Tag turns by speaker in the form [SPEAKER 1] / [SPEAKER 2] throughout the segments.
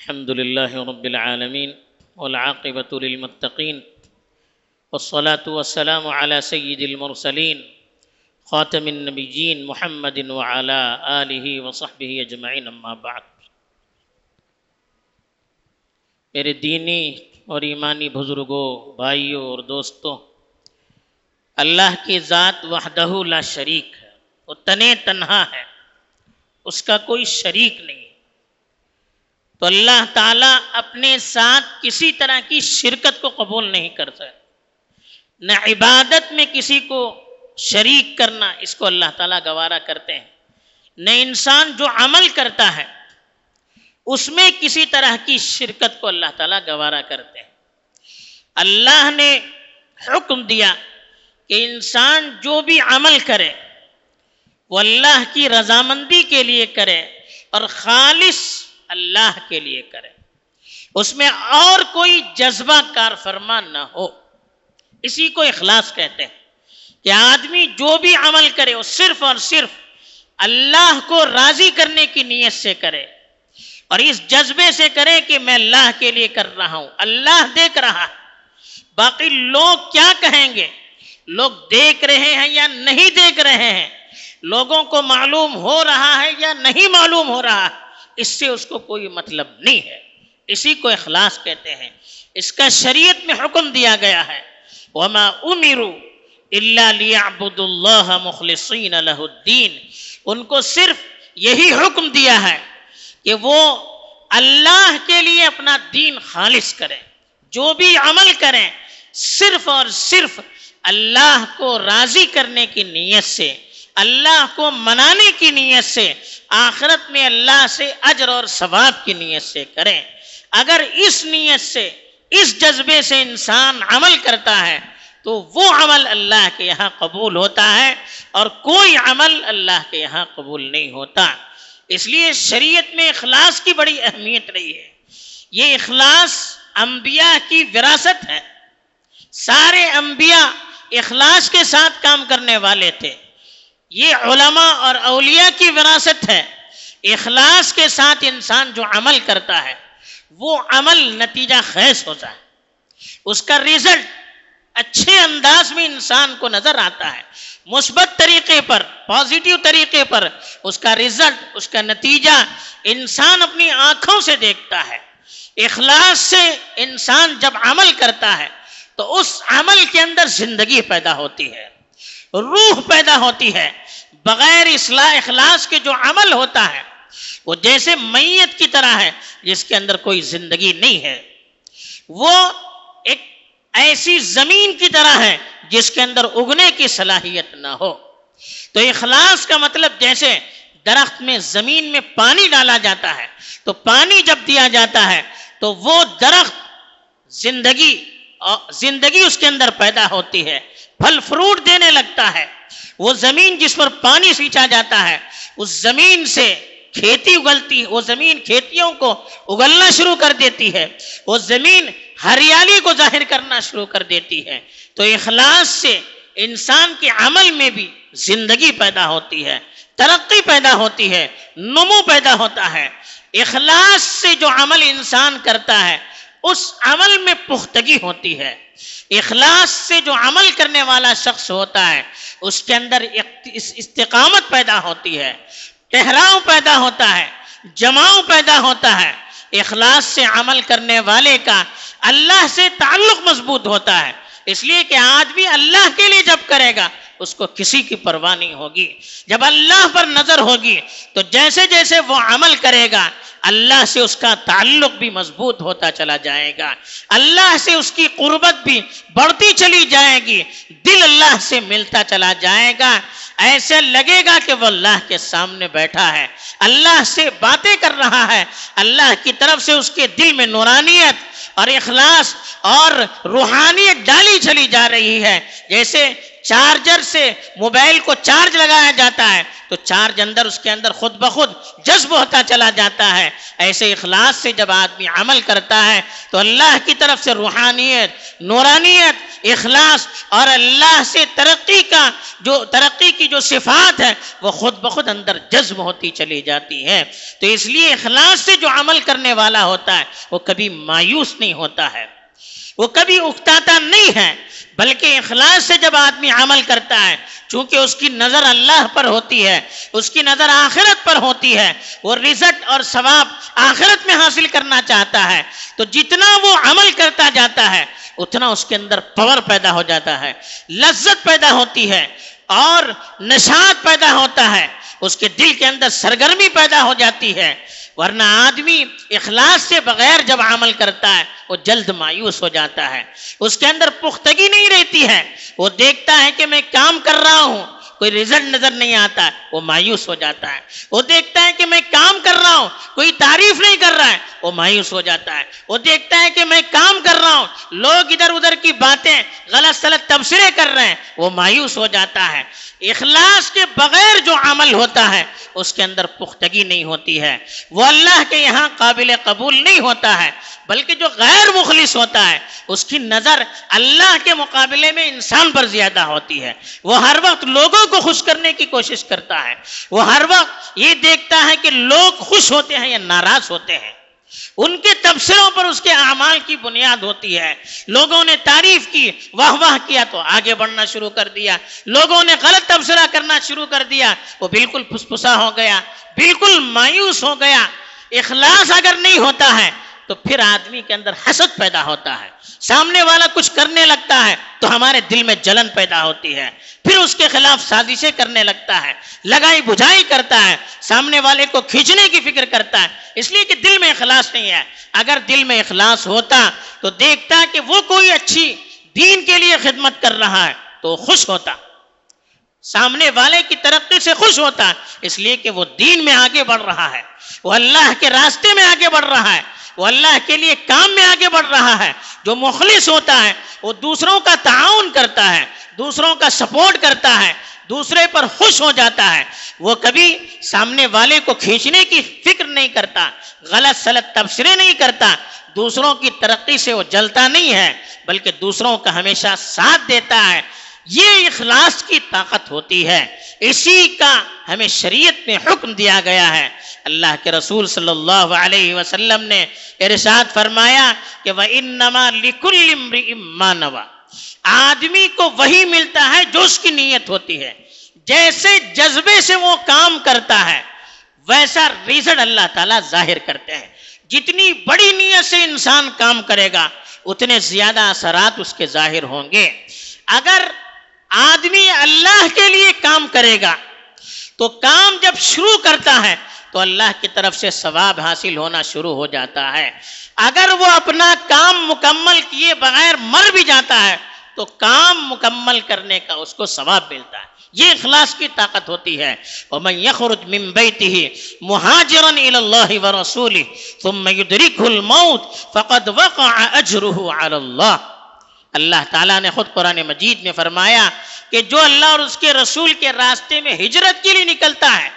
[SPEAKER 1] الحمد لله رب العالمين والعاقبة للمتقين والصلاة والسلام على سيد المرسلين خاتم النبيين محمد وعلى آله وصحبه أجمعين، أما بعد. میرے دینی اور ایمانی بزرگوں، بھائیوں اور دوستوں، اللہ کی ذات وحدہ لا شریک ہے، وہ تنے تنہا ہے، اس کا کوئی شریک نہیں۔ تو اللہ تعالیٰ اپنے ساتھ کسی طرح کی شرکت کو قبول نہیں کر سکتے نہ عبادت میں کسی کو شریک کرنا، اس کو اللہ تعالیٰ گوارا کرتے ہیں۔ نہ انسان جو عمل کرتا ہے، اس میں کسی طرح کی شرکت کو اللہ تعالیٰ گوارا کرتے ہیں۔ اللہ نے حکم دیا کہ انسان جو بھی عمل کرے، وہ اللہ کی رضامندی کے لیے کرے اور خالص اللہ کے لیے کرے اس میں اور کوئی جذبہ کار فرما نہ ہو۔ اسی کو اخلاص کہتے ہیں کہ آدمی جو بھی عمل کرے، وہ صرف اور صرف اللہ کو راضی کرنے کی نیت سے کرے۔ اور اس جذبے سے کرے کہ میں اللہ کے لیے کر رہا ہوں، اللہ دیکھ رہا ہے۔ باقی لوگ کیا کہیں گے؟ لوگ دیکھ رہے ہیں یا نہیں دیکھ رہے ہیں؟ لوگوں کو معلوم ہو رہا ہے یا نہیں معلوم ہو رہا ہے؟ اس سے اس کو کوئی مطلب نہیں ہے۔ اسی کو اخلاص کہتے ہیں۔ اس کا شریعت میں حکم دیا گیا ہے۔ وما امروا الا ليعبدوا الله مخلصين له الدين۔ ان کو صرف یہی حکم دیا ہے کہ وہ اللہ کے لیے اپنا دین خالص کریں۔ جو بھی عمل کریں، صرف اور صرف اللہ کو راضی کرنے کی نیت سے۔ اللہ کو منانے کی نیت سے، آخرت میں اللہ سے اجر اور ثواب کی نیت سے کریں۔ اگر اس نیت سے، اس جذبے سے انسان عمل کرتا ہے، تو وہ عمل اللہ کے یہاں قبول ہوتا ہے اور کوئی عمل اللہ کے یہاں قبول نہیں ہوتا۔ اس لیے شریعت میں اخلاص کی بڑی اہمیت رہی ہے۔ یہ اخلاص انبیاء کی وراثت ہے۔ سارے انبیاء اخلاص کے ساتھ کام کرنے والے تھے۔ یہ علماء اور اولیاء کی وراثت ہے۔ اخلاص کے ساتھ انسان جو عمل کرتا ہے، وہ عمل نتیجہ خیز ہوتا ہے اس کا رزلٹ اچھے انداز میں انسان کو نظر آتا ہے۔ مثبت طریقے پر پازیٹیو طریقے پر اس کا رزلٹ اس کا نتیجہ انسان اپنی آنکھوں سے دیکھتا ہے۔ اخلاص سے انسان جب عمل کرتا ہے، تو اس عمل کے اندر زندگی پیدا ہوتی ہے۔ روح پیدا ہوتی ہے، بغیر اصلاح اخلاص کے جو عمل ہوتا ہے، وہ جیسے میت کی طرح ہے، جس کے اندر کوئی زندگی نہیں ہے۔ وہ ایک ایسی زمین کی طرح ہے، جس کے اندر اگنے کی صلاحیت نہ ہو۔ تو اخلاص کا مطلب جیسے درخت میں زمین میں پانی ڈالا جاتا ہے، تو پانی جب دیا جاتا ہے، تو وہ درخت زندگی زندگی اس کے اندر پیدا ہوتی ہے۔ پھل فروٹ دینے لگتا ہے۔ وہ زمین جس پر پانی سینچا جاتا ہے، اس زمین سے کھیتی اگلتی، وہ زمین کھیتیوں کو اگلنا شروع کر دیتی ہے۔ وہ زمین ہریالی کو ظاہر کرنا شروع کر دیتی ہے۔ تو اخلاص سے انسان کے عمل میں بھی زندگی پیدا ہوتی ہے، ترقی پیدا ہوتی ہے، نمو پیدا ہوتا ہے۔ اخلاص سے جو عمل انسان کرتا ہے اس عمل میں پختگی ہوتی ہے۔ اخلاص سے جو عمل کرنے والا شخص ہوتا ہے، اس کے اندر استقامت پیدا ہوتی ہے۔ ٹہراؤ پیدا ہوتا ہے، جماؤ پیدا ہوتا ہے۔ اخلاص سے عمل کرنے والے کا اللہ سے تعلق مضبوط ہوتا ہے۔ اس لیے کہ آدمی اللہ کے لیے جب کرے گا اس کو کسی کی پرواہ نہیں ہوگی۔ جب اللہ پر نظر ہوگی، تو جیسے جیسے وہ عمل کرے گا، اللہ سے اس کا تعلق بھی مضبوط ہوتا چلا جائے گا۔ اللہ سے اس کی قربت بھی بڑھتی چلی جائے گی، دل اللہ سے ملتا چلا جائے گا۔ ایسے لگے گا کہ وہ اللہ کے سامنے بیٹھا ہے۔ اللہ سے باتیں کر رہا ہے۔ اللہ کی طرف سے اس کے دل میں نورانیت اور اخلاص اور روحانیت ڈالی چلی جا رہی ہے۔ جیسے چارجر سے موبائل کو چارج لگایا جاتا ہے، تو چارج اندر اس کے اندر خود بخود جذب ہوتا چلا جاتا ہے۔ ایسے اخلاص سے جب آدمی عمل کرتا ہے، تو اللہ کی طرف سے روحانیت، نورانیت، اخلاص اور اللہ سے ترقی کا جو، ترقی کی جو صفات ہے، وہ خود بخود اندر جذب ہوتی چلی جاتی ہے۔ تو اس لیے اخلاص سے جو عمل کرنے والا ہوتا ہے، وہ کبھی مایوس نہیں ہوتا ہے۔ وہ کبھی اکتاتا نہیں ہے، بلکہ اخلاص سے جب آدمی عمل کرتا ہے، چونکہ اس کی نظر اللہ پر ہوتی ہے، اس کی نظر آخرت پر ہوتی ہے، وہ رزٹ اور ثواب آخرت میں حاصل کرنا چاہتا ہے۔ تو جتنا وہ عمل کرتا جاتا ہے، اتنا اس کے اندر پور پیدا ہو جاتا ہے، لذت پیدا ہوتی ہے اور نشات پیدا ہوتا ہے۔ اس کے دل کے اندر سرگرمی پیدا ہو جاتی ہے۔ ورنہ آدمی اخلاص سے بغیر جب عمل کرتا ہے، وہ جلد مایوس ہو جاتا ہے۔ اس کے اندر پختگی نہیں رہتی ہے۔ وہ دیکھتا ہے کہ میں کام کر رہا ہوں۔ کوئی رزلٹ نظر نہیں آتا ہے وہ مایوس ہو جاتا ہے۔ وہ دیکھتا ہے کہ میں کام کر رہا ہوں، کوئی تعریف نہیں کر رہا ہے، وہ مایوس ہو جاتا ہے۔ وہ دیکھتا ہے کہ میں کام کر رہا ہوں، لوگ ادھر ادھر کی باتیں غلط سلط تبصرے کر رہے ہیں، وہ مایوس ہو جاتا ہے۔ اخلاص کے بغیر جو عمل ہوتا ہے، اس کے اندر پختگی نہیں ہوتی ہے۔ وہ اللہ کے یہاں قابل قبول نہیں ہوتا ہے، بلکہ جو غیر مخلص ہوتا ہے اس کی نظر اللہ کے مقابلے میں انسان پر زیادہ ہوتی ہے۔ وہ ہر وقت لوگوں کو خوش کرنے کی کوشش کرتا ہے۔ وہ ہر وقت یہ دیکھتا ہے کہ لوگ خوش ہوتے ہیں یا ناراض ہوتے ہیں۔ ان کے تبصروں پر اس کے اعمال کی بنیاد ہوتی ہے۔ لوگوں نے تعریف کی، واہ واہ کیا تو آگے بڑھنا شروع کر دیا۔ لوگوں نے غلط تبصرہ کرنا شروع کر دیا۔ وہ بالکل پھسپسا ہو گیا، بالکل مایوس ہو گیا۔ اخلاص اگر نہیں ہوتا ہے تو پھر آدمی کے اندر حسد پیدا ہوتا ہے، سامنے والا کچھ کرنے لگتا ہے تو ہمارے دل میں جلن پیدا ہوتی ہے۔ پھر اس کے خلاف سازشیں کرنے لگتا ہے، لگائی بجھائی کرتا ہے، سامنے والے کو کھینچنے کی فکر کرتا ہے۔ اس لیے کہ دل میں اخلاص نہیں ہے۔ اگر دل میں اخلاص ہوتا تو دیکھتا کہ وہ کوئی اچھی دین کے لیے خدمت کر رہا ہے تو خوش ہوتا۔ سامنے والے کی ترقی سے خوش ہوتا، اس لیے کہ وہ دین میں آگے بڑھ رہا ہے۔ وہ اللہ کے راستے میں آگے بڑھ رہا ہے۔ وہ اللہ کے لیے کام میں آگے بڑھ رہا ہے، جو مخلص ہوتا ہے، وہ دوسروں کا تعاون کرتا ہے، دوسروں کا سپورٹ کرتا ہے، دوسرے پر خوش ہو جاتا ہے۔ وہ کبھی سامنے والے کو کھینچنے کی فکر نہیں کرتا، غلط سلط تبصرے نہیں کرتا۔ دوسروں کی ترقی سے وہ جلتا نہیں ہے، بلکہ دوسروں کا ہمیشہ ساتھ دیتا ہے۔ یہ اخلاص کی طاقت ہوتی ہے۔ اسی کا ہمیں شریعت میں حکم دیا گیا ہے۔ اللہ کے رسول صلی اللہ علیہ وسلم نے ارشاد فرمایا کہ وہ انما لکل مانوا آدمی کو وہی ملتا ہے جو اس کی نیت ہوتی ہے۔ جیسے جذبے سے وہ کام کرتا ہے، ویسا ریزلٹ اللہ تعالیٰ ظاہر کرتے ہیں۔ جتنی بڑی نیت سے انسان کام کرے گا، اتنے زیادہ اثرات اس کے ظاہر ہوں گے۔ اگر آدمی اللہ کے لیے کام کرے گا تو کام جب شروع کرتا ہے تو اللہ کی طرف سے ثواب حاصل ہونا شروع ہو جاتا ہے۔ اگر وہ اپنا کام مکمل کیے بغیر مر بھی جاتا ہے تو کام مکمل کرنے کا اس کو ثواب ملتا ہے۔ یہ اخلاص کی طاقت ہوتی ہے۔ ومن يخرج من بيته مهاجرا الى الله ورسوله ثم يدركه الموت فقد وقع اجره على الله اللہ تعالیٰ نے خود قرآن مجید میں فرمایا کہ جو اللہ اور اس کے رسول کے راستے میں ہجرت کے لیے نکلتا ہے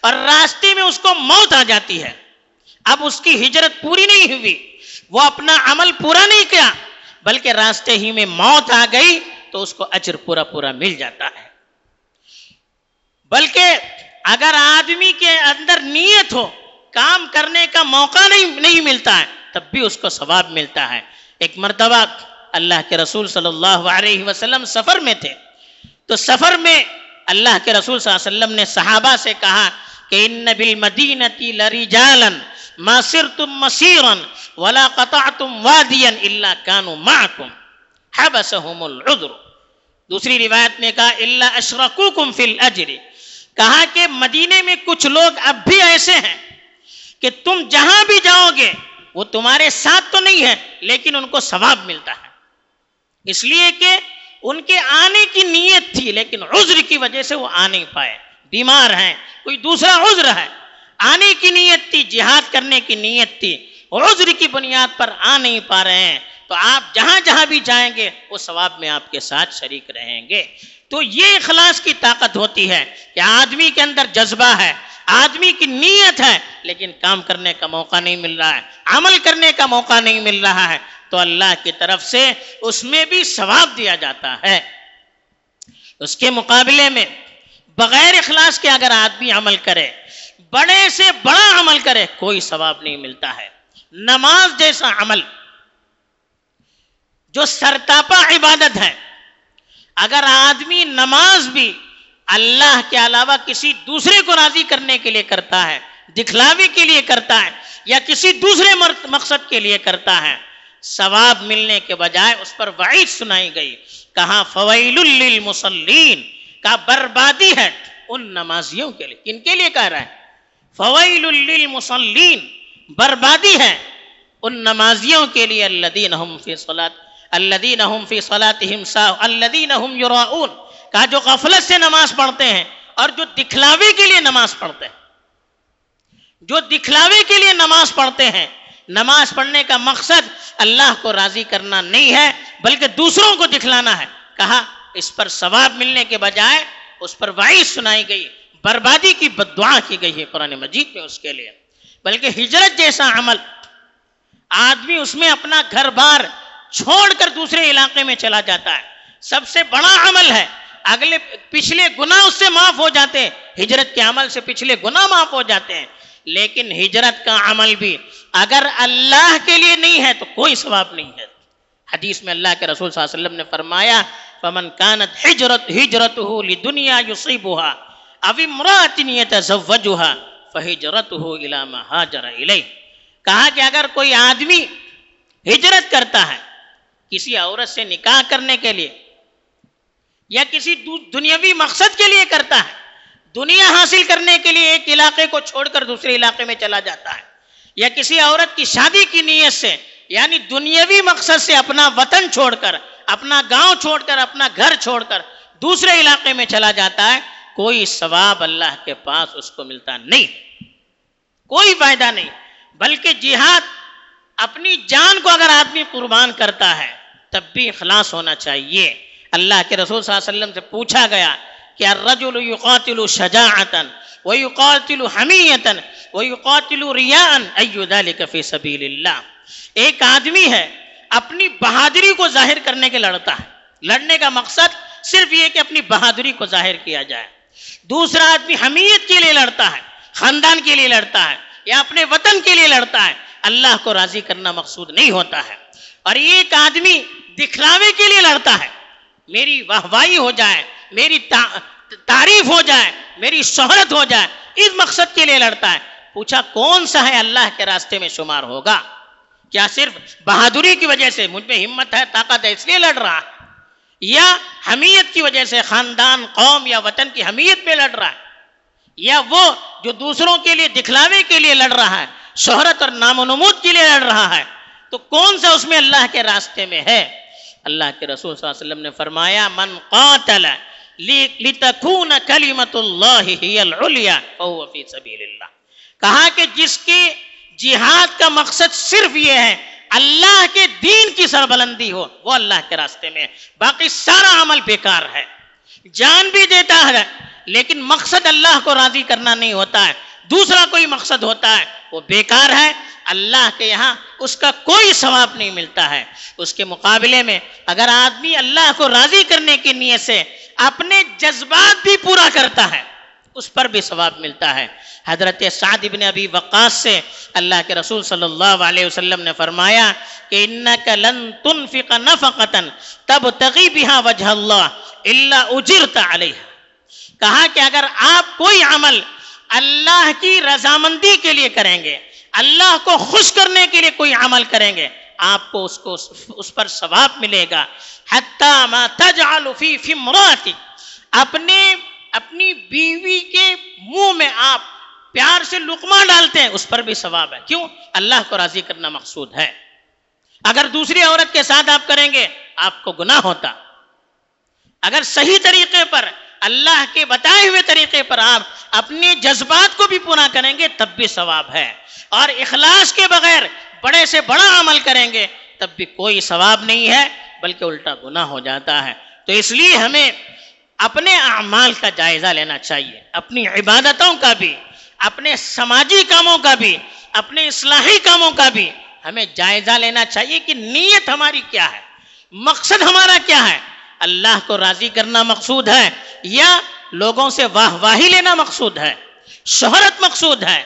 [SPEAKER 1] اور راستے میں اس کو موت آ جاتی ہے، اب اس کی ہجرت پوری نہیں ہوئی، وہ اپنا عمل پورا نہیں کیا، بلکہ راستے ہی میں موت آ گئی تو اس کو اجر پورا پورا مل جاتا ہے۔ بلکہ اگر آدمی کے اندر نیت ہو، کام کرنے کا موقع نہیں نہیں ملتا ہے، تب بھی اس کو ثواب ملتا ہے۔ ایک مرتبہ اللہ کے رسول صلی اللہ علیہ وسلم سفر میں تھے۔ تو سفر میں اللہ کے رسول صلی اللہ علیہ وسلم نے صحابہ سے کہا کہ ان بالمدینتی لرجالا ما سرتم مسیرا ولا قطعتم وادیا الا كانوا معكم حبسهم العذر دوسری روایت میں کہا الا اشركوكم في الاجر۔ کہا کہ مدینے میں کچھ لوگ اب بھی ایسے ہیں کہ تم جہاں بھی جاؤ گے وہ تمہارے ساتھ تو نہیں ہے لیکن ان کو ثواب ملتا ہے۔ اس لیے کہ ان کے آنے کی نیت تھی، لیکن عذر کی وجہ سے وہ آ نہیں پائے۔ بیمار ہیں، کوئی دوسرا عذر ہے۔ آنے کی نیت تھی، جہاد کرنے کی نیت تھی، عذر کی بنیاد پر آ نہیں پا رہے ہیں۔ تو آپ جہاں جہاں بھی جائیں گے، وہ ثواب میں آپ کے ساتھ شریک رہیں گے۔ تو یہ اخلاص کی طاقت ہوتی ہے کہ آدمی کے اندر جذبہ ہے، آدمی کی نیت ہے، لیکن کام کرنے کا موقع نہیں مل رہا ہے، عمل کرنے کا موقع نہیں مل رہا ہے۔ تو اللہ کی طرف سے اس میں بھی ثواب دیا جاتا ہے۔ اس کے مقابلے میں بغیر اخلاص کے اگر آدمی عمل کرے، بڑے سے بڑا عمل کرے، کوئی ثواب نہیں ملتا ہے۔ نماز جیسا عمل جو سرتاپا عبادت ہے، اگر آدمی نماز بھی اللہ کے علاوہ کسی دوسرے کو راضی کرنے کے لیے کرتا ہے دکھلاوے کے لیے کرتا ہے، یا کسی دوسرے مقصد کے لیے کرتا ہے ثواب ملنے کے بجائے اس پر وعید سنائی گئی۔ کہا فویل للمصلین۔ کا بربادی ہے ان نمازیوں کے لیے۔ کن کے لیے کہہ رہا ہے؟ فویل للمصلین۔ بربادی ہے ان نمازیوں کے لیے۔ الذین هم فی صلات الذین هم فی صلاتهم سا الذین هم یراؤون۔ کہا، جو غفلت سے نماز پڑھتے ہیں اور جو دکھلاوے کے لیے نماز پڑھتے ہیں۔ جو دکھلاوے کے لیے نماز پڑھتے ہیں نماز پڑھنے کا مقصد اللہ کو راضی کرنا نہیں ہے، بلکہ دوسروں کو دکھلانا ہے۔ کہا، اس پر ثواب ملنے کے بجائے اس پر وعید سنائی گئی۔ بربادی کی بدعا کی گئی ہے قرآن مجید میں اس کے لیے۔ بلکہ ہجرت جیسا عمل، آدمی اس میں اپنا گھر بار چھوڑ کر دوسرے علاقے میں چلا جاتا ہے۔ سب سے بڑا عمل ہے، اگلے، پچھلے گناہ اس سے معاف ہو جاتے ہیں۔ ہجرت کے عمل سے پچھلے گناہ معاف ہو جاتے ہیں۔ لیکن ہجرت کا عمل بھی اگر اللہ کے لیے نہیں ہے تو کوئی ثواب نہیں ہے۔ حدیث میں اللہ کے رسول صلی اللہ علیہ وسلم نے فرمایا، فمن کانت ہجرت ہجرت ہو لی دنیا یصیبها او امرات يتزوجها فهجرته الى ما هاجر الیہ کہا کہ اگر کوئی آدمی ہجرت کرتا ہے کسی عورت سے نکاح کرنے کے لیے یا کسی دنیاوی مقصد کے لیے کرتا ہے دنیا حاصل کرنے کے لیے ایک علاقے کو چھوڑ کر دوسرے علاقے میں چلا جاتا ہے یا کسی عورت کی شادی کی نیت سے یعنی دنیاوی مقصد سے اپنا وطن چھوڑ کر، اپنا گاؤں چھوڑ کر، اپنا گھر چھوڑ کر دوسرے علاقے میں چلا جاتا ہے، کوئی ثواب اللہ کے پاس اس کو ملتا نہیں۔ کوئی فائدہ نہیں، بلکہ جہاد اپنی جان کو اگر آدمی قربان کرتا ہے، تب بھی اخلاص ہونا چاہیے۔ اللہ کے رسول صلی اللہ علیہ وسلم سے پوچھا گیا کہ الرجل يقاتل شجاعتا ويقاتل حمیتا ويقاتل رياء اي ذلك في سبيل الله. ایک آدمی ہے، اپنی بہادری کو ظاہر کرنے کے لڑتا ہے۔ لڑنے کا مقصد صرف یہ کہ اپنی بہادری کو ظاہر کیا جائے۔ دوسرا آدمی حمیت کے لیے لڑتا ہے، خاندان کے لیے لڑتا ہے یا اپنے وطن کے لیے لڑتا ہے۔ اللہ کو راضی کرنا مقصود نہیں ہوتا ہے۔ اور ایک آدمی دکھلاوے کے لیے لڑتا ہے، میری واہوائی ہو جائے میری تعریف ہو جائے، میری شہرت ہو جائے، اس مقصد کے لیے لڑتا ہے۔ پوچھا، کون سا ہے اللہ کے راستے میں شمار ہوگا؟ کیا صرف بہادری کی وجہ سے مجھ پہ ہمت ہے، طاقت ہے، اس لیے لڑ رہا ہے؟ یا حمیت کی وجہ سے خاندان، قوم یا وطن کی حمیت پہ لڑ رہا ہے؟ یا وہ جو دوسروں کے لیے، دکھلاوے کے لیے لڑ رہا ہے، شہرت اور نام و نمود کے لیے لڑ رہا ہے؟ تو کون سا اس میں اللہ کے راستے میں ہے؟ اللہ کے رسول صلی اللہ علیہ وسلم نے فرمایا، من قاتل لتکون کلمت اللہ ہی العلیاء فہو فی سبیل اللہ کہا کہ جس کی جہاد کا مقصد صرف یہ ہے، اللہ کے دین کی سربلندی ہو، وہ اللہ کے راستے میں باقی سارا عمل بیکار ہے۔ جان بھی دیتا ہے، لیکن مقصد اللہ کو راضی کرنا نہیں ہوتا ہے۔ دوسرا کوئی مقصد ہوتا ہے، وہ بیکار ہے۔ اللہ کے یہاں اس کا کوئی ثواب نہیں ملتا ہے۔ اس کے مقابلے میں اگر آدمی اللہ کو راضی کرنے کی نیت سے اپنے جذبات بھی پورا کرتا ہے، اس پر بھی ثواب ملتا ہے۔ حضرت سعد ابن ابی وقاص سے اللہ کے رسول صلی اللہ علیہ وسلم نے فرمایا کہ انکا لن تنفق نفقتا تب تغی بها وجہ اللہ الا اجرت علیہ۔ کہا کہ اگر آپ کوئی عمل اللہ کی رضامندی کے لیے کریں گے، اللہ کو خوش کرنے کے لیے کوئی عمل کریں گے، آپ کو اس کو، اس پر ثواب ملے گا۔ حتی ما تجعل فی فمراتی، اپنے، اپنی بیوی کے منہ میں آپ پیار سے لقمہ ڈالتے ہیں، اس پر بھی ثواب ہے۔ کیوں؟ اللہ کو راضی کرنا مقصود ہے۔ اگر دوسری عورت کے ساتھ آپ کریں گے، آپ کو گناہ ہوتا۔ اگر صحیح طریقے پر اللہ کے بتائے ہوئے طریقے پر آپ اپنے جذبات کو بھی پورا کریں گے، تب بھی ثواب ہے۔ اور اخلاص کے بغیر بڑے سے بڑا عمل کریں گے، تب بھی کوئی ثواب نہیں ہے، بلکہ الٹا گناہ ہو جاتا ہے۔ تو اس لیے ہمیں اپنے اعمال کا جائزہ لینا چاہیے، اپنی عبادتوں کا بھی، اپنے سماجی کاموں کا بھی، اپنے اصلاحی کاموں کا بھی ہمیں جائزہ لینا چاہیے کہ نیت ہماری کیا ہے، مقصد ہمارا کیا ہے۔ اللہ کو راضی کرنا مقصود ہے یا لوگوں سے واہ واہی لینا مقصود ہے؟ شہرت مقصود ہے؟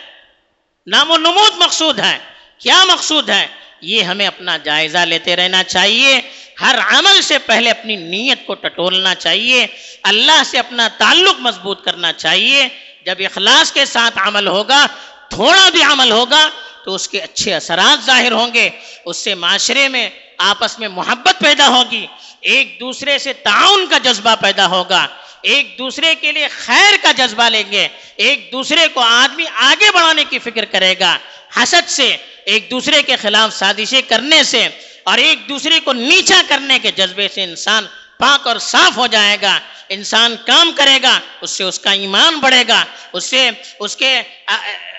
[SPEAKER 1] نام و نمود مقصود ہے؟ کیا مقصود ہے؟ یہ ہمیں اپنا جائزہ لیتے رہنا چاہیے۔ ہر عمل سے پہلے اپنی نیت کو ٹٹولنا چاہیے۔ اللہ سے اپنا تعلق مضبوط کرنا چاہیے۔ جب اخلاص کے ساتھ عمل ہوگا، تھوڑا بھی عمل ہوگا، تو اس کے اچھے اثرات ظاہر ہوں گے۔ اس سے معاشرے میں، آپس میں محبت پیدا ہوگی۔ ایک دوسرے سے تعاون کا جذبہ پیدا ہوگا۔ ایک دوسرے کے لیے خیر کا جذبہ لیں گے۔ ایک دوسرے کو آدمی آگے بڑھانے کی فکر کرے گا۔ حسد سے، ایک دوسرے کے خلاف سازشیں کرنے سے اور ایک دوسرے کو نیچا کرنے کے جذبے سے انسان پاک اور صاف ہو جائے گا، انسان کام کرے گا، اس سے اس کا ایمان بڑھے گا، اس سے اس کے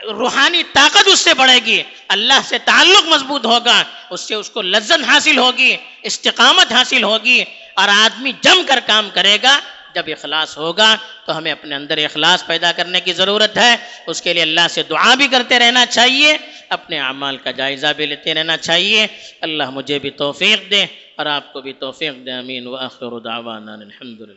[SPEAKER 1] روحانی طاقت اس سے بڑھے گی، اللہ سے تعلق مضبوط ہوگا، اس سے اس کو لذت حاصل ہوگی، استقامت حاصل ہوگی، اور آدمی جم کر کام کرے گا، جب اخلاص ہوگا تو ہمیں اپنے اندر اخلاص پیدا کرنے کی ضرورت ہے، اس کے لیے اللہ سے دعا بھی کرتے رہنا چاہیے، اپنے اعمال کا جائزہ بھی لیتے رہنا چاہیے، اللہ مجھے بھی توفیق دے۔ اور آپ کو بھی توفیق دے امین و دعوانا الحمدللہ۔